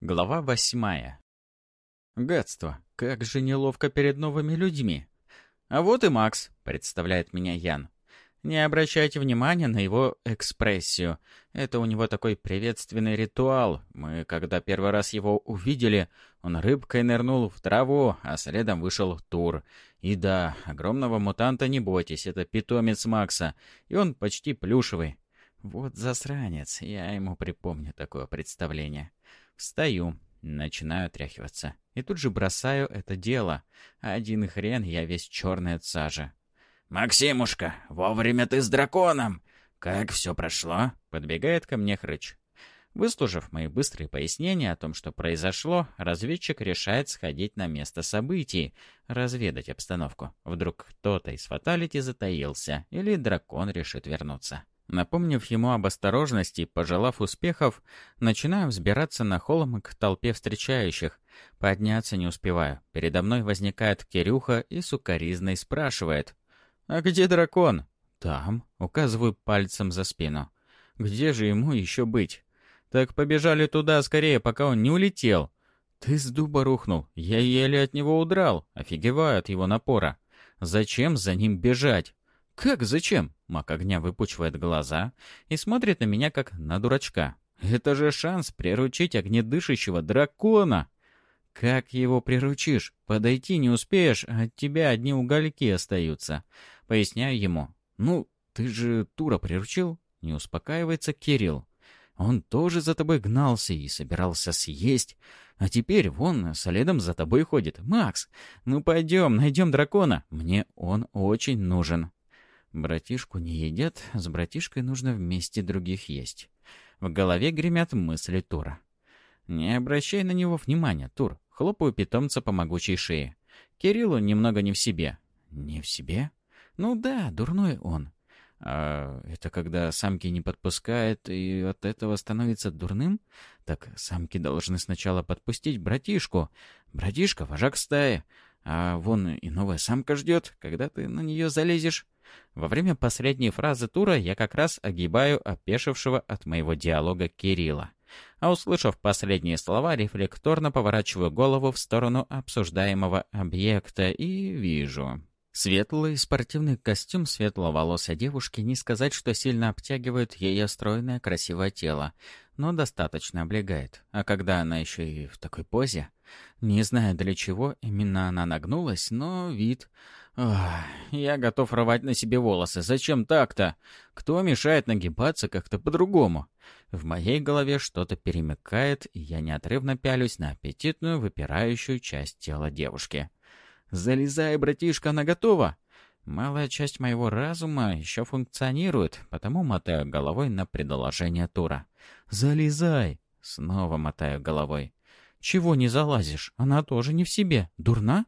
Глава восьмая. Гадство, как же неловко перед новыми людьми. А вот и Макс, представляет меня Ян. Не обращайте внимания на его экспрессию. Это у него такой приветственный ритуал. Мы, когда первый раз его увидели, он рыбкой нырнул в траву, а следом вышел Тур. И да, огромного мутанта не бойтесь, это питомец Макса, и он почти плюшевый. Вот засранец, я ему припомню такое представление. Встаю, начинаю отряхиваться. И тут же бросаю это дело. Один хрен, я весь черный от сажи. «Максимушка, вовремя ты с драконом! Как все прошло?» Подбегает ко мне хрыч. Выслушав мои быстрые пояснения о том, что произошло, разведчик решает сходить на место событий, разведать обстановку. Вдруг кто-то из фаталити затаился, или дракон решит вернуться. Напомнив ему об осторожности, пожелав успехов, начинаю взбираться на холм к толпе встречающих. Подняться не успеваю. Передо мной возникает Кирюха и сукоризной спрашивает. «А где дракон?» «Там», — указываю пальцем за спину. «Где же ему еще быть?» «Так побежали туда скорее, пока он не улетел». «Ты с дуба рухнул. Я еле от него удрал. Офигеваю от его напора. Зачем за ним бежать?» «Как зачем?» Маг огня выпучивает глаза и смотрит на меня, как на дурачка. «Это же шанс приручить огнедышащего дракона!» «Как его приручишь? Подойти не успеешь, а от тебя одни угольки остаются». Поясняю ему. «Ну, ты же Тура приручил?» Не успокаивается Кирилл. «Он тоже за тобой гнался и собирался съесть. А теперь вон следом за тобой ходит. Макс, ну пойдем, найдем дракона. Мне он очень нужен». Братишку не едят, с братишкой нужно вместе других есть. В голове гремят мысли Тура. Не обращай на него внимания, Тур. Хлопаю питомца по могучей шее. Кириллу немного не в себе. Не в себе? Ну да, дурной он. А это когда самки не подпускает и от этого становится дурным? Так самки должны сначала подпустить братишку. Братишка — вожак стаи. А вон и новая самка ждет, когда ты на нее залезешь. Во время последней фразы тура я как раз огибаю опешившего от моего диалога Кирилла. А услышав последние слова, рефлекторно поворачиваю голову в сторону обсуждаемого объекта и вижу. Светлый спортивный костюм светловолосой девушки не сказать, что сильно обтягивает ее стройное красивое тело, но достаточно облегает. А когда она еще и в такой позе... Не знаю для чего именно она нагнулась, но вид Ох, я готов рвать на себе волосы. Зачем так-то? Кто мешает нагибаться как-то по-другому? В моей голове что-то перемыкает, и я неотрывно пялюсь на аппетитную, выпирающую часть тела девушки. «Залезай, братишка, она готова!» Малая часть моего разума еще функционирует, потому мотаю головой на предложение Тура. «Залезай!» Снова мотаю головой. «Чего не залазишь? Она тоже не в себе. Дурна?»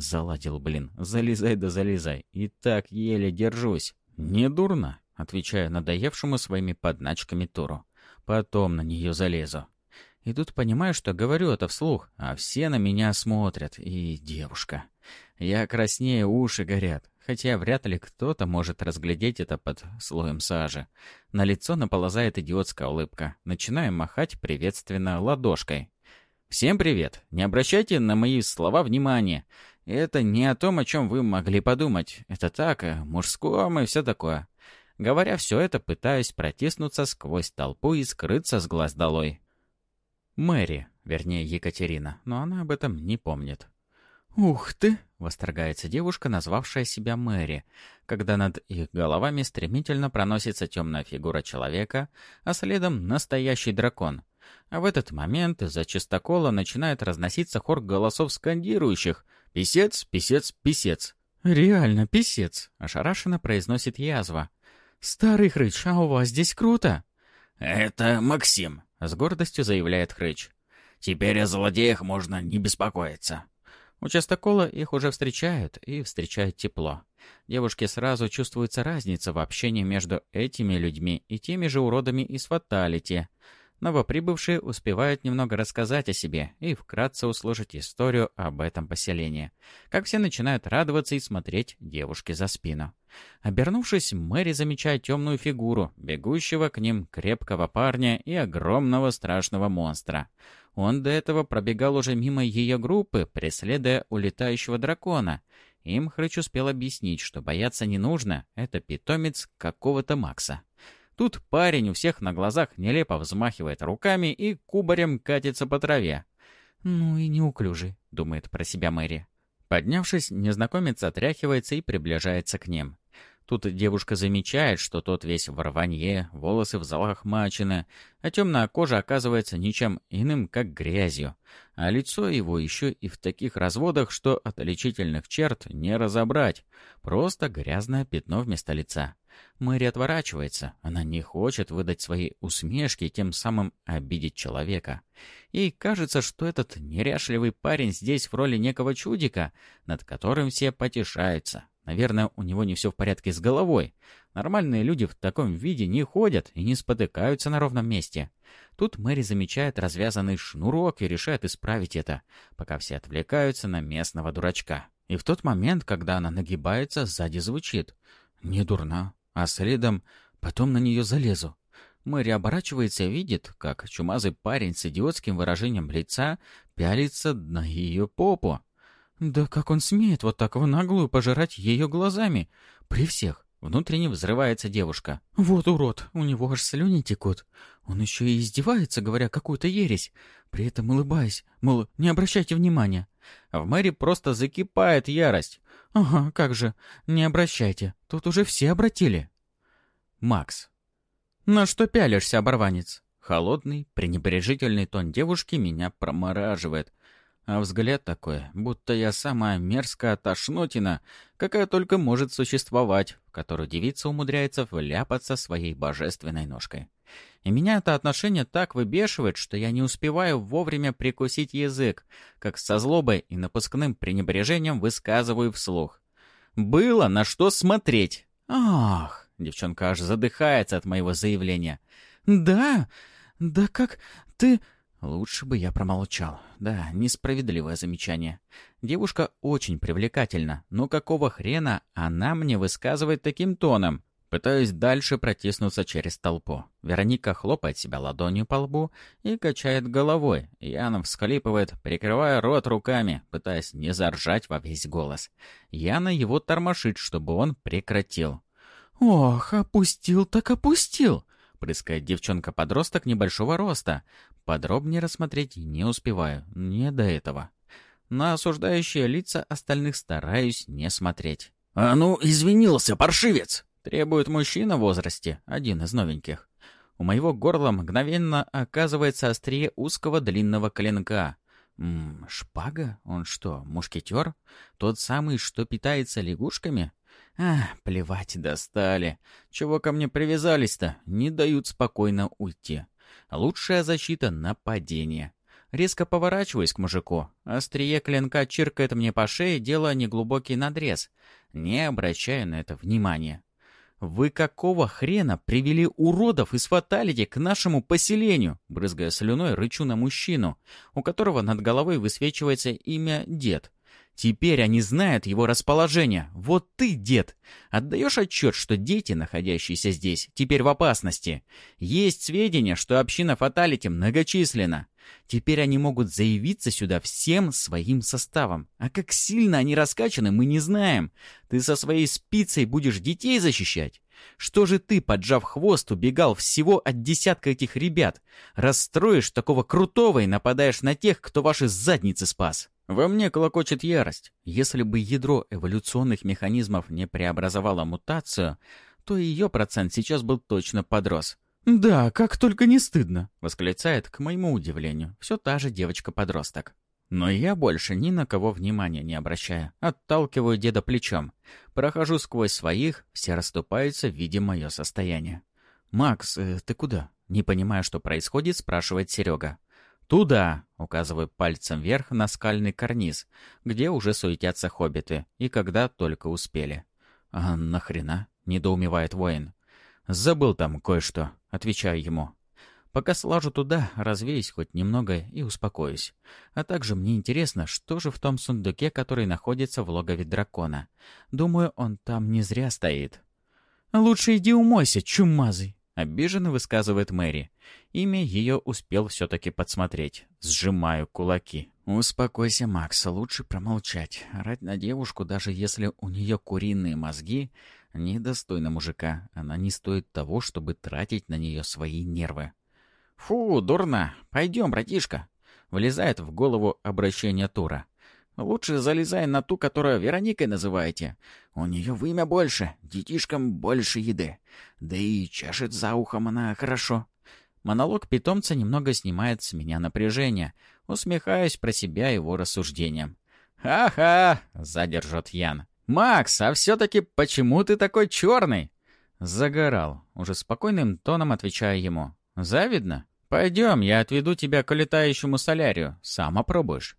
Заладил, блин. Залезай да залезай. И так еле держусь. Не дурно, отвечаю надоевшему своими подначками Туру. Потом на нее залезу. И тут понимаю, что говорю это вслух, а все на меня смотрят. И девушка. Я краснее, уши горят. Хотя вряд ли кто-то может разглядеть это под слоем сажи. На лицо наползает идиотская улыбка. Начинаю махать приветственно ладошкой. «Всем привет! Не обращайте на мои слова внимания. Это не о том, о чем вы могли подумать. Это так, о мужском и все такое». Говоря все это, пытаюсь протиснуться сквозь толпу и скрыться с глаз долой. Мэри, вернее Екатерина, но она об этом не помнит. «Ух ты!» — восторгается девушка, назвавшая себя Мэри, когда над их головами стремительно проносится темная фигура человека, а следом настоящий дракон. А в этот момент из-за чистокола начинает разноситься хор голосов скандирующих «Писец, писец, писец». «Реально писец», — ошарашенно произносит язва. «Старый хрыч, а у вас здесь круто!» «Это Максим», — с гордостью заявляет хрыч. «Теперь о злодеях можно не беспокоиться». У частокола их уже встречают, и встречают тепло. Девушке сразу чувствуется разница в общении между этими людьми и теми же уродами из Фаталити. Новоприбывшие успевают немного рассказать о себе и вкратце услышать историю об этом поселении. Как все начинают радоваться и смотреть девушке за спину. Обернувшись, Мэри замечает темную фигуру, бегущего к ним крепкого парня и огромного страшного монстра. Он до этого пробегал уже мимо ее группы, преследуя улетающего дракона. Им Хрыч успел объяснить, что бояться не нужно, это питомец какого-то Макса. Тут парень у всех на глазах нелепо взмахивает руками и кубарем катится по траве. «Ну и неуклюжий», — думает про себя Мэри. Поднявшись, незнакомец отряхивается и приближается к ним. Тут девушка замечает, что тот весь в рванье, волосы в залах мачены, а темная кожа оказывается ничем иным, как грязью, а лицо его еще и в таких разводах, что от отличительных черт не разобрать. Просто грязное пятно вместо лица. Мэри отворачивается, она не хочет выдать свои усмешки тем самым обидеть человека. Ей кажется, что этот неряшливый парень здесь в роли некого чудика, над которым все потешаются. Наверное, у него не все в порядке с головой. Нормальные люди в таком виде не ходят и не спотыкаются на ровном месте. Тут Мэри замечает развязанный шнурок и решает исправить это, пока все отвлекаются на местного дурачка. И в тот момент, когда она нагибается, сзади звучит «Не дурна», а следом «Потом на нее залезу». Мэри оборачивается и видит, как чумазый парень с идиотским выражением лица пялится на ее попу. Да как он смеет вот так в наглую пожирать ее глазами? При всех. Внутренне взрывается девушка. Вот урод, у него аж слюни текут. Он еще и издевается, говоря какую-то ересь. При этом улыбаясь, мол, не обращайте внимания. В Мэри просто закипает ярость. Ага, как же, не обращайте, тут уже все обратили. Макс. На что пялишься, оборванец? Холодный, пренебрежительный тон девушки меня промораживает. А взгляд такой, будто я самая мерзкая тошнотина, какая только может существовать, в которую девица умудряется вляпаться своей божественной ножкой. И меня это отношение так выбешивает, что я не успеваю вовремя прикусить язык, как со злобой и напускным пренебрежением высказываю вслух. Было на что смотреть. Ах, девчонка аж задыхается от моего заявления. Да, да как ты... Лучше бы я промолчал. Да, несправедливое замечание. Девушка очень привлекательна, но какого хрена она мне высказывает таким тоном? Пытаюсь дальше протиснуться через толпу. Вероника хлопает себя ладонью по лбу и качает головой. Яна всхлипывает, прикрывая рот руками, пытаясь не заржать во весь голос. Яна его тормошит, чтобы он прекратил. «Ох, опустил так опустил!» Прыскает девчонка-подросток небольшого роста. Подробнее рассмотреть не успеваю, не до этого. На осуждающие лица остальных стараюсь не смотреть. «А ну, извинился, паршивец!» Требует мужчина в возрасте, один из новеньких. У моего горла мгновенно оказывается острие узкого длинного клинка. М -м, шпага? Он что, мушкетер? Тот самый, что питается лягушками? А, плевать, достали. Чего ко мне привязались-то? Не дают спокойно уйти. Лучшая защита — нападение. Резко поворачиваюсь к мужику. Острие клинка чиркает мне по шее, делая неглубокий надрез. Не обращаю на это внимания. «Вы какого хрена привели уродов из фаталити к нашему поселению?» Брызгая слюной, рычу на мужчину, у которого над головой высвечивается имя Дед. Теперь они знают его расположение. Вот ты, дед, отдаешь отчет, что дети, находящиеся здесь, теперь в опасности. Есть сведения, что община Фаталити многочисленна. Теперь они могут заявиться сюда всем своим составом. А как сильно они раскачаны, мы не знаем. Ты со своей спицей будешь детей защищать? Что же ты, поджав хвост, убегал всего от десятка этих ребят? Расстроишь такого крутого и нападаешь на тех, кто ваши задницы спас? Во мне колокочет ярость. Если бы ядро эволюционных механизмов не преобразовало мутацию, то ее процент сейчас был точно подрос. «Да, как только не стыдно!» — восклицает, к моему удивлению, все та же девочка-подросток. Но я больше ни на кого внимания не обращаю. Отталкиваю деда плечом. Прохожу сквозь своих, все расступаются, видя мое состояние. «Макс, э, ты куда?» Не понимая, что происходит, спрашивает Серега. «Туда!» — указываю пальцем вверх на скальный карниз, где уже суетятся хоббиты, и когда только успели. «А нахрена?» — недоумевает воин. «Забыл там кое-что», — отвечаю ему. Пока слажу туда, развеюсь хоть немного и успокоюсь. А также мне интересно, что же в том сундуке, который находится в логове дракона. Думаю, он там не зря стоит. «Лучше иди умойся, чумазый!» — обиженно высказывает Мэри. Имя ее успел все-таки подсмотреть. Сжимаю кулаки. «Успокойся, Макс, лучше промолчать. Рать на девушку, даже если у нее куриные мозги, недостойно мужика. Она не стоит того, чтобы тратить на нее свои нервы». «Фу, дурно! Пойдем, братишка!» Влезает в голову обращение Тура. «Лучше залезай на ту, которую Вероникой называете. У нее вымя больше, детишкам больше еды. Да и чешет за ухом она хорошо». Монолог питомца немного снимает с меня напряжение. Усмехаюсь про себя его рассуждением. «Ха-ха!» — задержит Ян. «Макс, а все-таки почему ты такой черный?» Загорал. Уже спокойным тоном отвечаю ему. «Завидно?» «Пойдем, я отведу тебя к летающему солярию. Сам опробуешь».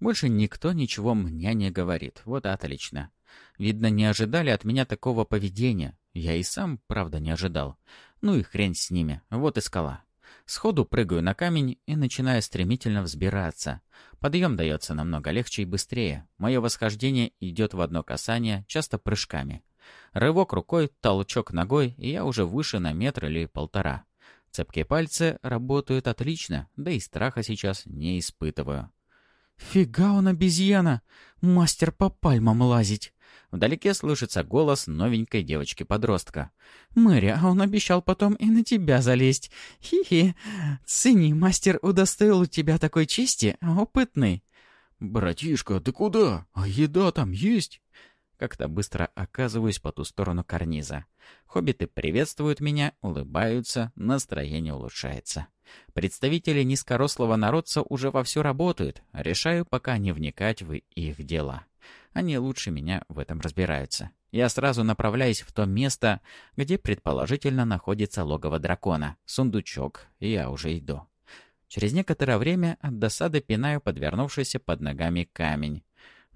Больше никто ничего мне не говорит. Вот отлично. Видно, не ожидали от меня такого поведения. Я и сам, правда, не ожидал. Ну и хрень с ними. Вот и скала. Сходу прыгаю на камень и начинаю стремительно взбираться. Подъем дается намного легче и быстрее. Мое восхождение идет в одно касание, часто прыжками. Рывок рукой, толчок ногой, и я уже выше на метр или полтора. Цепкие пальцы работают отлично, да и страха сейчас не испытываю. «Фига он обезьяна! Мастер по пальмам лазить!» Вдалеке слышится голос новенькой девочки-подростка. «Мэри, а он обещал потом и на тебя залезть. Хи-хи. Цени, мастер удостоил у тебя такой чести, опытный». «Братишка, ты куда? А еда там есть?» Как-то быстро оказываюсь по ту сторону карниза. Хоббиты приветствуют меня, улыбаются, настроение улучшается. Представители низкорослого народца уже вовсю работают, решаю пока не вникать в их дела. Они лучше меня в этом разбираются. Я сразу направляюсь в то место, где предположительно находится логово дракона. Сундучок, и я уже иду. Через некоторое время от досады пинаю подвернувшийся под ногами камень.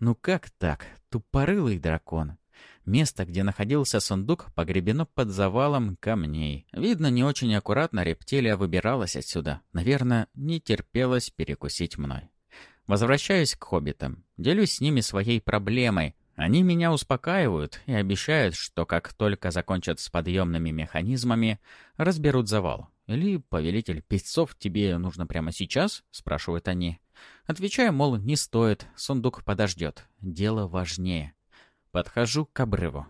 Ну как так? Тупорылый дракон. Место, где находился сундук, погребено под завалом камней. Видно, не очень аккуратно рептилия выбиралась отсюда. Наверное, не терпелось перекусить мной. Возвращаюсь к хоббитам. Делюсь с ними своей проблемой. Они меня успокаивают и обещают, что как только закончат с подъемными механизмами, разберут завал. Или, повелитель песцов, тебе нужно прямо сейчас? Спрашивают они. Отвечаю, мол, не стоит, сундук подождет. Дело важнее. Подхожу к обрыву.